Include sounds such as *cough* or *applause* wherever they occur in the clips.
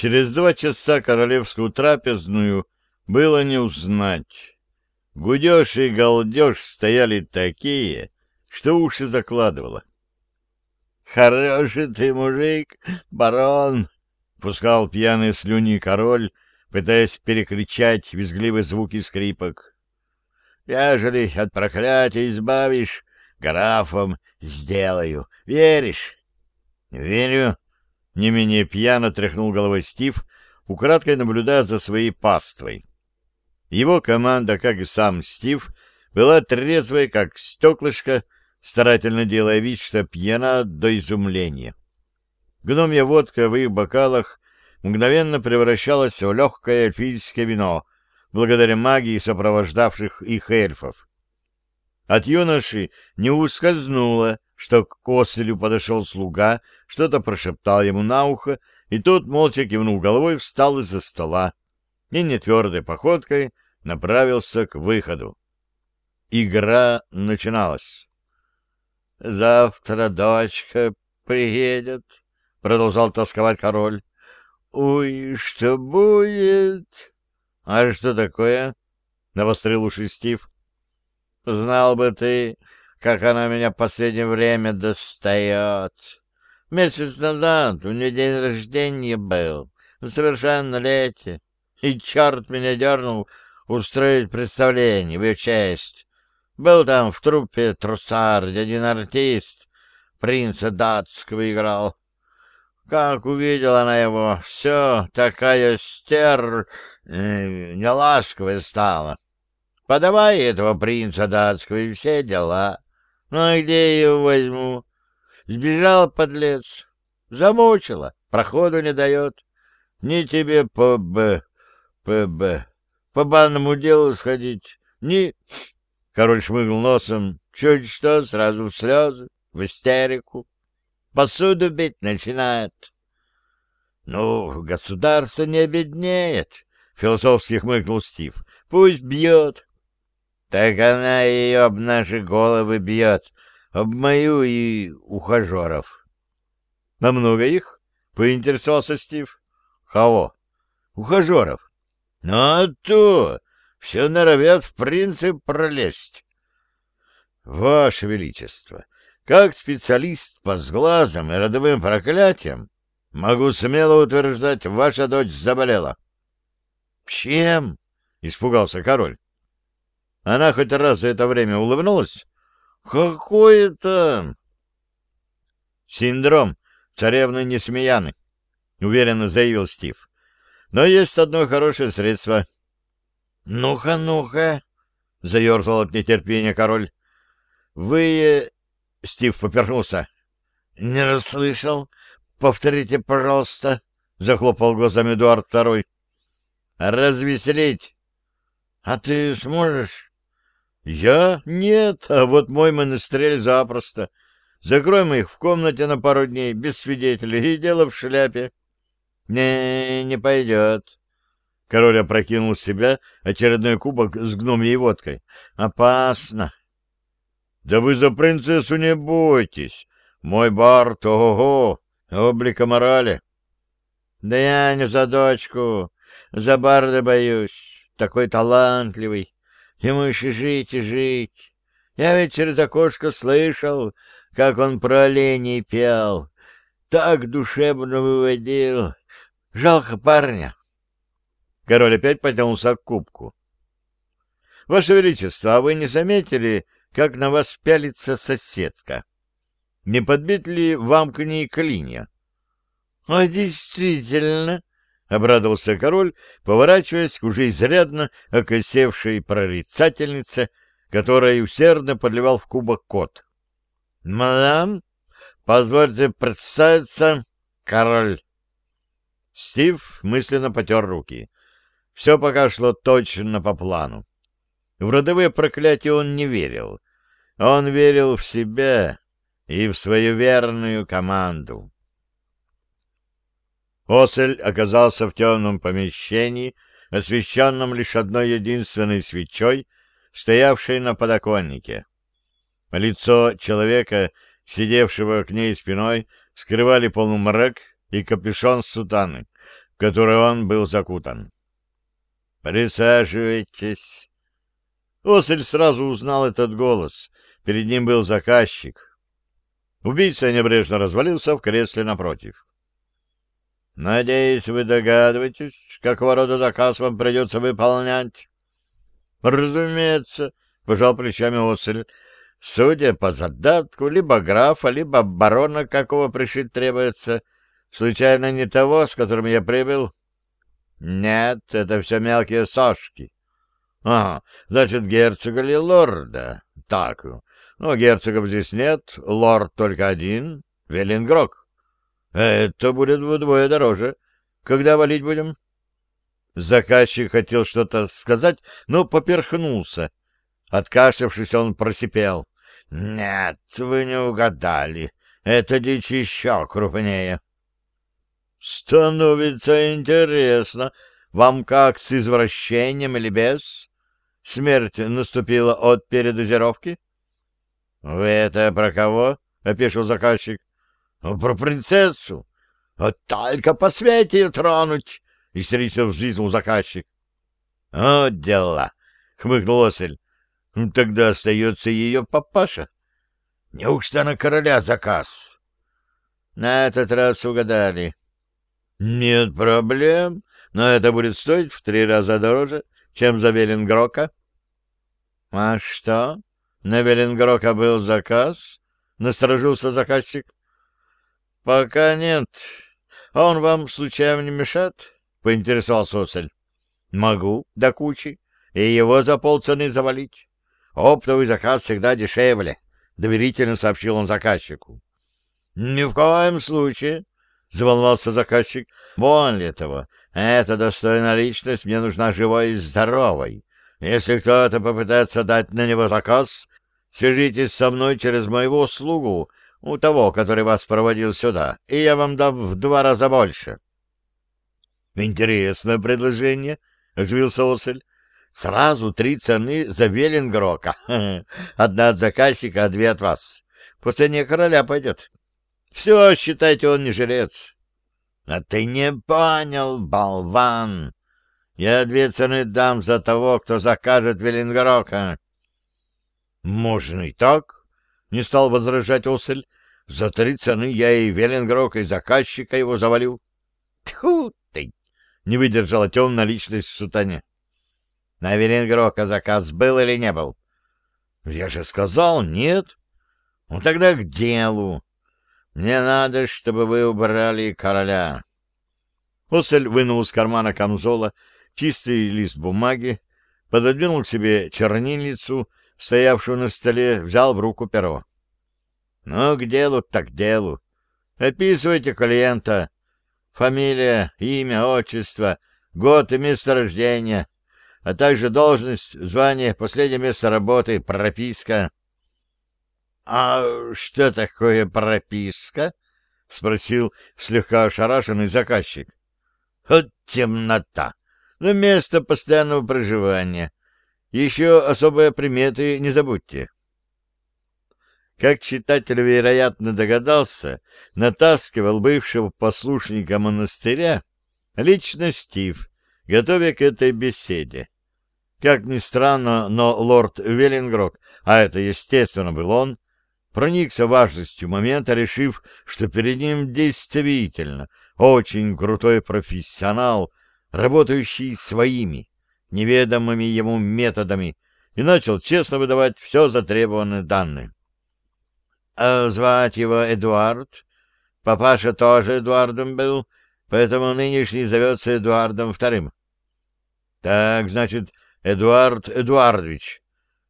Через два часа королевскую трапезную было не узнать. Гудеж и галдеж стояли такие, что уши закладывало. «Хороший ты мужик, барон!» — пускал пьяные слюни король, пытаясь перекричать визгливые звуки скрипок. «Ежели от проклятия избавишь, графом сделаю. Веришь?» «Верю», — не менее пьяно тряхнул головой Стив, украдкой наблюдая за своей паствой. Его команда, как и сам Стив, была трезвой, как стеклышко, старательно делая вид, что пьяна до изумления. Гномья водка в их бокалах мгновенно превращалась в легкое эльфийское вино, благодаря магии сопровождавших их эльфов. От юноши не ускользнуло, что к Коселю подошел слуга, что-то прошептал ему на ухо, и тот, молча кивнув головой, встал из-за стола и нетвердой походкой направился к выходу. Игра начиналась. «Завтра дочка приедет», — продолжал тосковать король. «Ой, что будет?» «А что такое?» — навострил уши Стив. «Знал бы ты, как она меня в последнее время достает. Месяц назад у нее день рождения был, совершеннолетие, и черт меня дернул устроить представление в ее честь. Был там в труппе трусар, один артист, принца датского играл. Как увидела она его, все, такая стер... Э, неласковая стала. Подавай этого принца датского и все дела. Ну, а где его возьму? Сбежал, подлец. Замучила, проходу не дает. Ни тебе по Б, по Б, по банному делу сходить, ни... Король шмыгнул носом. Чуть что, сразу в слезы, в истерику. Посуду бить начинает. Ну, государство не обеднеет, философски хмыкнул Стив. Пусть бьет. Так она ее об наши головы бьет, об мою и ухажеров. — На много их? — поинтересовался Стив. — Кого? — Ухажеров. — Ну, а то! Все норовят в принцип пролезть. — Ваше Величество, как специалист по сглазам и родовым проклятиям, могу смело утверждать, ваша дочь заболела. — Чем? — испугался король. Она хоть раз за это время улыбнулась? Какой это... Синдром царевны Несмеяны, уверенно заявил Стив. Но есть одно хорошее средство. Ну-ка, ну-ка, заерзал от нетерпения король. Вы... Стив поперхнулся. Не расслышал. Повторите, пожалуйста, захлопал глазами Эдуард Второй. Развеселить. А ты сможешь? Я? Нет, а вот мой монастырь запросто. Закроем их в комнате на пару дней, без свидетелей, и дело в шляпе. Не, не пойдет. Король опрокинул в себя очередной кубок с гномьей водкой. Опасно. Да вы за принцессу не бойтесь. Мой бард, ого-го, облика морали. Да я не за дочку, за барда боюсь. Такой талантливый, Ему еще жить и жить. Я ведь через окошко слышал, как он про оленей пел. Так душевно выводил. Жалко парня. Король опять потянулся к кубку. — Ваше Величество, а вы не заметили, как на вас пялится соседка? Не подбит ли вам к ней клинья? — А действительно, обрадовался король, поворачиваясь к уже изрядно окосевшей прорицательнице, которая усердно подливал в кубок кот. — Мадам, позвольте представиться, король. Стив мысленно потер руки. Все пока шло точно по плану. В родовые проклятия он не верил. Он верил в себя и в свою верную команду. Осель оказался в темном помещении, освещенном лишь одной единственной свечой, стоявшей на подоконнике. Лицо человека, сидевшего к ней спиной, скрывали полумрак и капюшон сутаны. которой он был закутан. «Присаживайтесь». Осель сразу узнал этот голос. Перед ним был заказчик. Убийца небрежно развалился в кресле напротив. «Надеюсь, вы догадываетесь, какого рода заказ вам придется выполнять?» «Разумеется», — пожал плечами Осель. «Судя по задатку, либо графа, либо барона, какого пришить требуется. Случайно не того, с которым я прибыл?» «Нет, это все мелкие сошки». «Ага, значит, герцога или лорда?» «Так, ну, герцогов здесь нет, лорд только один, Велингрок. Это будет вдвое дороже. Когда валить будем? Заказчик хотел что-то сказать, но поперхнулся. Откашлявшись, он просипел. — Нет, вы не угадали. Это дичь еще крупнее. — Становится интересно. Вам как, с извращением или без? Смерть наступила от передозировки? —— Вы это про кого? — опешил заказчик. «Ну, — Про принцессу. Вот только по свете тронуть! — истерично взвизнул заказчик. — О, дела! — хмыкнул Осель. Тогда остается ее папаша. — Неужто на короля заказ? — На этот раз угадали. — Нет проблем, но это будет стоить в три раза дороже, чем за Веленгрока. — А что? На Веленгрока был заказ? Насторожился заказчик. Пока нет. А он вам случайно не мешает? Поинтересовался Осель. Могу, до кучи. И его за полцены завалить. Оптовый заказ всегда дешевле, доверительно сообщил он заказчику. Ни в коем случае, заволновался заказчик. Вон ли этого? Эта достойная личность мне нужна живой и здоровой. Если кто-то попытается дать на него заказ, свяжитесь со мной через моего слугу, у того, который вас проводил сюда, и я вам дам в два раза больше. — Интересное предложение, — оживился Осель. — Сразу три цены за Веленгрока. *laughs* Одна от заказчика, а две от вас. По цене короля пойдет. Все, считайте, он не жилец. — А ты не понял, болван! Я две цены дам за того, кто закажет Велингорока. — Можно и так, — не стал возражать Осель. — За три цены я и Велингрока, и заказчика его завалю. — Тьфу ты! — не выдержала темная личность в сутане. — На Велингрока заказ был или не был? — Я же сказал, нет. — Ну тогда к делу. Мне надо, чтобы вы убрали короля. Осель вынул из кармана камзола чистый лист бумаги, пододвинул к себе чернильницу, стоявшую на столе, взял в руку перо. — Ну, к делу так делу. Описывайте клиента. Фамилия, имя, отчество, год и место рождения, а также должность, звание, последнее место работы, прописка. — А что такое прописка? — спросил слегка ошарашенный заказчик. — Вот темнота! на место постоянного проживания. Еще особые приметы не забудьте. Как читатель, вероятно, догадался, натаскивал бывшего послушника монастыря лично Стив, готовя к этой беседе. Как ни странно, но лорд Веллингрок, а это, естественно, был он, проникся важностью момента, решив, что перед ним действительно очень крутой профессионал, работающий своими, неведомыми ему методами, и начал честно выдавать все затребованные данные. А звать его Эдуард. Папаша тоже Эдуардом был, поэтому нынешний зовется Эдуардом Вторым. Так, значит, Эдуард Эдуардович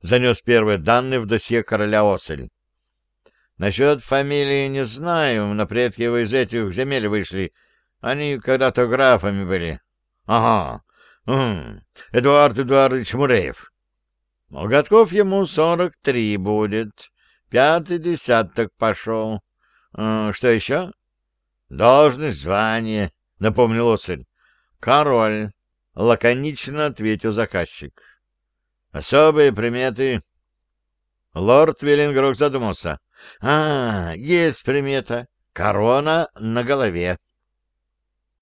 занес первые данные в досье короля Осель. Насчет фамилии не знаю, но предки его из этих земель вышли. Они когда-то графами были. Ага. М Эдуард Эдуардович Муреев. Годков ему сорок три будет. Пятый десяток пошел. А, что еще? Должность, звание, напомнил Оцель. Король. Лаконично ответил заказчик. Особые приметы. Лорд Веллингрок задумался. А, есть примета. Корона на голове.